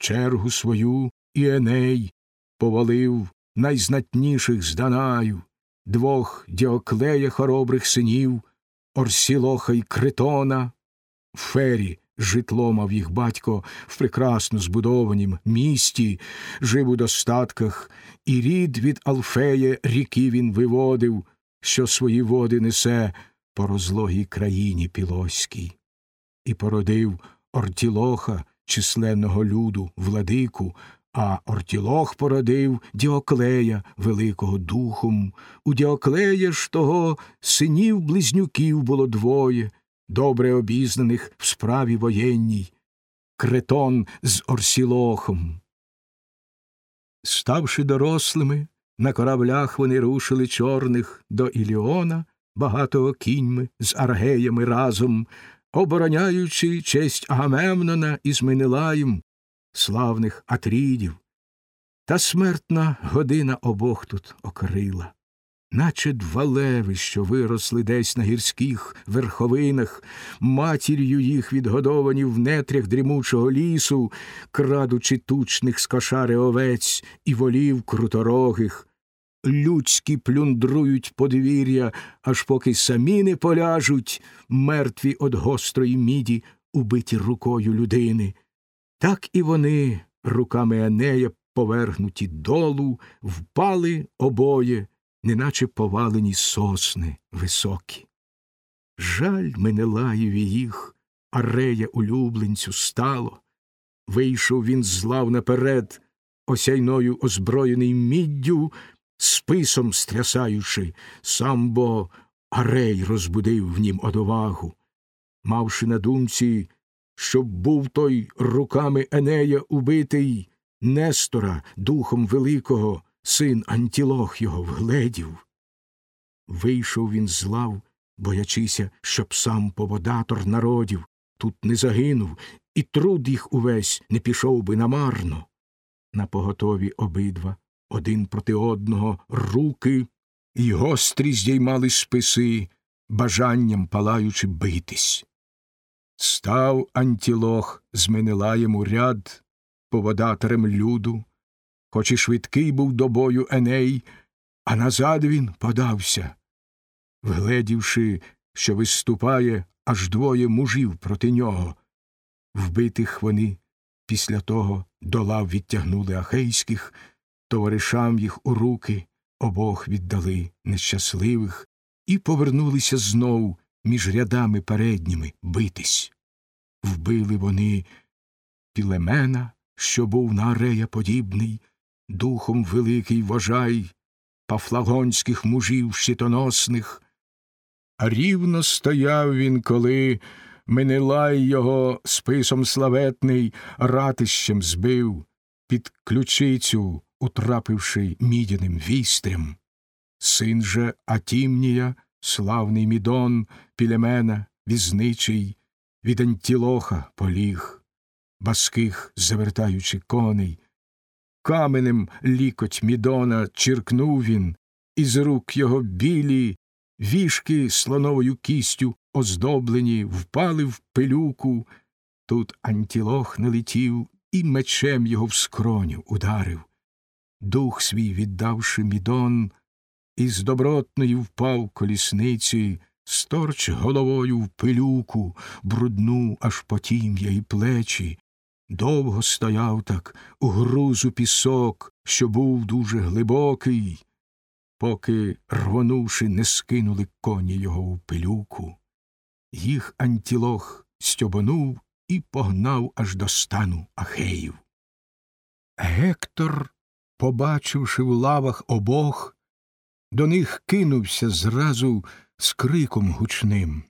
чергу свою і Еней повалив найзнатніших з Данаю, двох діоклея хоробрих синів, Орсілоха й Критона, фері житло мав їх батько в прекрасно збудованім місті, жив у достатках, і рід від Алфея ріки він виводив, що свої води несе по розлогій країні Пілоській, і породив Ортілоха, численного люду, владику, а Ортілох породив Діоклея, великого духом. У Діоклея ж того синів близнюків було двоє, добре обізнаних в справі воєнній, Кретон з Орсілохом. Ставши дорослими, на кораблях вони рушили чорних до Іліона, багатого кіньми з аргеями разом, обороняючи честь Агамемнона із Менелаєм, славних Атрідів. Та смертна година обох тут окрила, наче два леви, що виросли десь на гірських верховинах, матір'ю їх відгодовані в нетрях дрімучого лісу, крадучи тучних з кошари овець і волів круторогих, людські плюндрують подвір'я, аж поки самі не поляжуть, мертві од гострої міді, убиті рукою людини. Так і вони, руками Енея, повергнуті долу, впали обоє, неначе повалені сосни високі. Жаль Менелаєві їх, арея улюбленцю стало. Вийшов він з лав наперед, осяйною озброєний міддю, списом стрясаючи, сам бо Арей розбудив в нім одовагу, мавши на думці, щоб був той руками Енея убитий, Нестора, духом великого, син Антілох його вгледів. Вийшов він з лав, боячися, щоб сам поводатор народів тут не загинув, і труд їх увесь не пішов би намарно. На поготові обидва один проти одного руки, і гострі здіймали списи, бажанням палаючи битись. Став антілох з Менелаєм у ряд, поводаторем люду, хоч і швидкий був до бою Еней, а назад він подався, вгледівши, що виступає аж двоє мужів проти нього. Вбитих вони після того до лав відтягнули ахейських, товаришам їх у руки обох віддали нещасливих і повернулися знов між рядами передніми битись. Вбили вони Пілемена, що був на арея подібний, духом великий вважай, пафлагонських мужів щитоносних. А рівно стояв він, коли Менелай його списом славетний ратищем збив, під ключицю утрапивши мідяним вістрям. Син же Атімнія, славний мідон, Пілемена, візничий, від Антілоха поліг, баских завертаючи коней. Каменем лікоть мідона чиркнув він, із рук його білі, вішки слоновою кістю оздоблені, впали в пилюку. Тут Антілох налетів і мечем його в скроню ударив. Дух свій віддавши мідон, із добротної впав колісниці, сторч головою в пилюку, брудну аж по тім'я і плечі. Довго стояв так у грузу пісок, що був дуже глибокий, поки, рвонувши, не скинули коні його в пилюку. Їх антілох стьобонув і погнав аж до стану Ахеїв. Гектор, побачивши в лавах обох, до них кинувся зразу з криком гучним.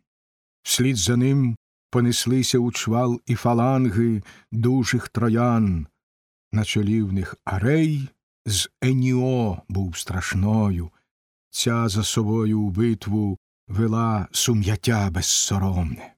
Вслід за ним понеслися у чвал і фаланги дужих троян. На чолі в них арей з Еніо був страшною. Ця за собою у битву вела сум'яття безсоромне.